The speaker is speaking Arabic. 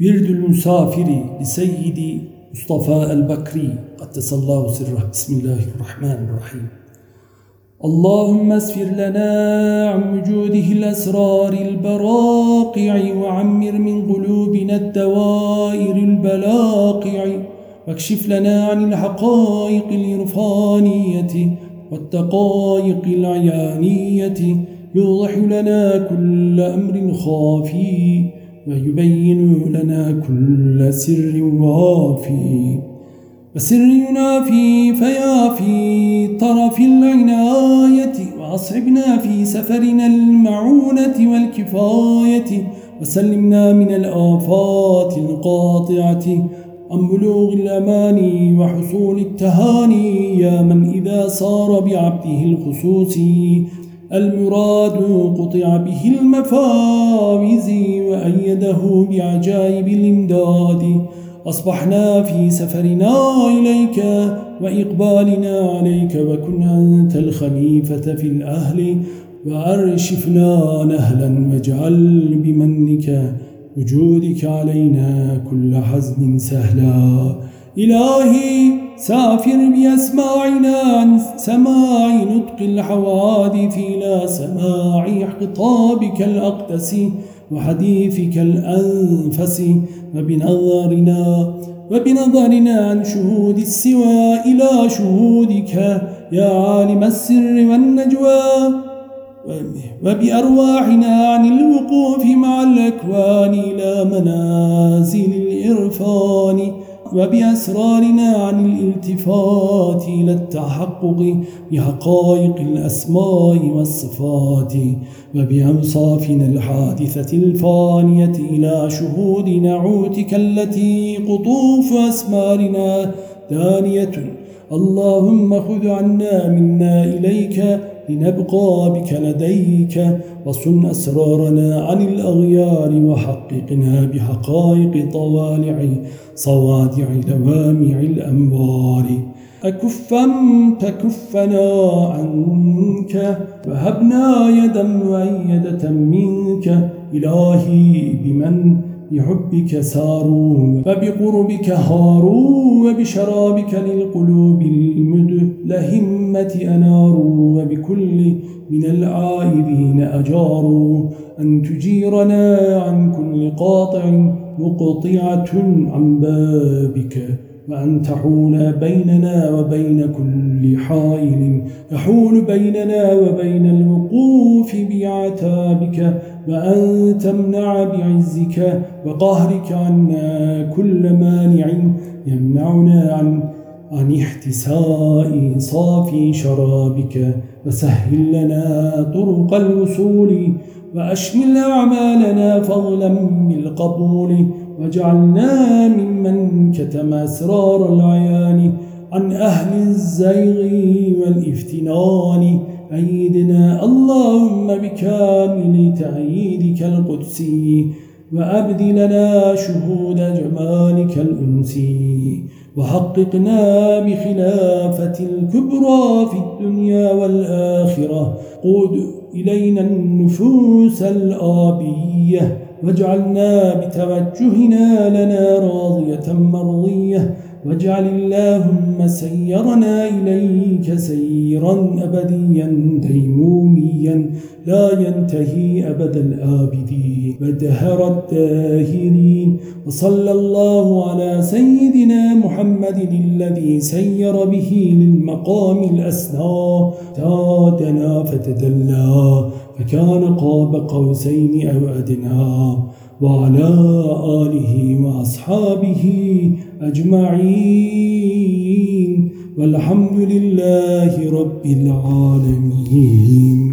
ورد المسافر لسيد مصطفى البكري قدس الله سره. بسم الله الرحمن الرحيم. اللهم اسفر لنا عن وجوده الأسرار البراقع وعمر من قلوبنا الدوائر البلاقع واكشف لنا عن الحقائق الإرفانية والدقائق العيانية يوضح لنا كل أمر خافي. ويبين لنا كل سر وافي وسر ينافي فيافي طرف العناية وأصعبنا في سفرنا المعونة والكفاية وسلمنا من الآفات القاطعة. عن بلوغ الأمان وحصول التهاني يا من إذا صار بعبده الخصوصي. المراد قطع به المفاوز وأيده بعجائب الإمداد. أصبحنا في سفرنا إليك وإقبالنا عليك وكن أنت الخليفة في الأهل وأرشفنا نهلا واجعل بمنك وجودك علينا كل حزن سهلا. إلهي سافر بأسماعنا عن سماع نطق الحوادث إلى سماع خطابك الأقدس. وحديثك الأنفس وبنظرنا وبنظرنا عن شهود السوى إلى شهودك يا عالم السر والنجوى وبأرواحنا عن الوقوف مع الأكوان إلى منازل الإرفان وبأسرارنا عن الالتفات إلى التحقق بحقائق الأسماء والصفات وبأوصافنا الحادثة الفانية إلى شهود نعوتك التي قطوف أسمارنا دانية. اللهم خذ عنا منا إليك لنبقى بك لديك وصن أسرارنا عن الأغيار وحققنا بحقائق طوالع صوادع لوامع الأنوار. أكفا تكفنا عنك وهبنا يدا مؤيدة منك. إلهي بمن بحبك ساروا وبقربك هاروا وبشرابك للقلوب المدلهمة أناروا وبكل من العائذين أجاروا أن تجيرنا عن كل قاطع مقطعة عن بابك. وأن تحول بيننا وبين كل حائل يحول بيننا وبين الوقوف بعتابك وأن تمنع بعزك وقهرك عنا كل مانع يمنعنا عن عن احتساء صافي شرابك وسهل لنا طرق الوصول وأشمل أعمالنا فضلا بالقبول وجعلنا ممن كتم أسرار العيان عن أهل الزيغ والإفتنان. أيدنا اللهم بكامل تأييدك القدسي وأبدلنا شهود جمالك الأنسي وحققنا بخلافة الكبرى في الدنيا والآخرة. قود إلينا النفوس الآبية واجعلنا بتوجهنا لنا راضية مرضية. واجعل اللهم سيرنا إليك سيرا أبديا ديموميا. لا ينتهي أبد الآبدين. ودهر الداهرين. وصلى الله على سيدنا محمد الذي سير به للمقام الأسنى. تادنا فتدلى فكان قاب قوسين أو أدنى. وعلى آله وأصحابه أجمعين. والحمد لله رب العالمين.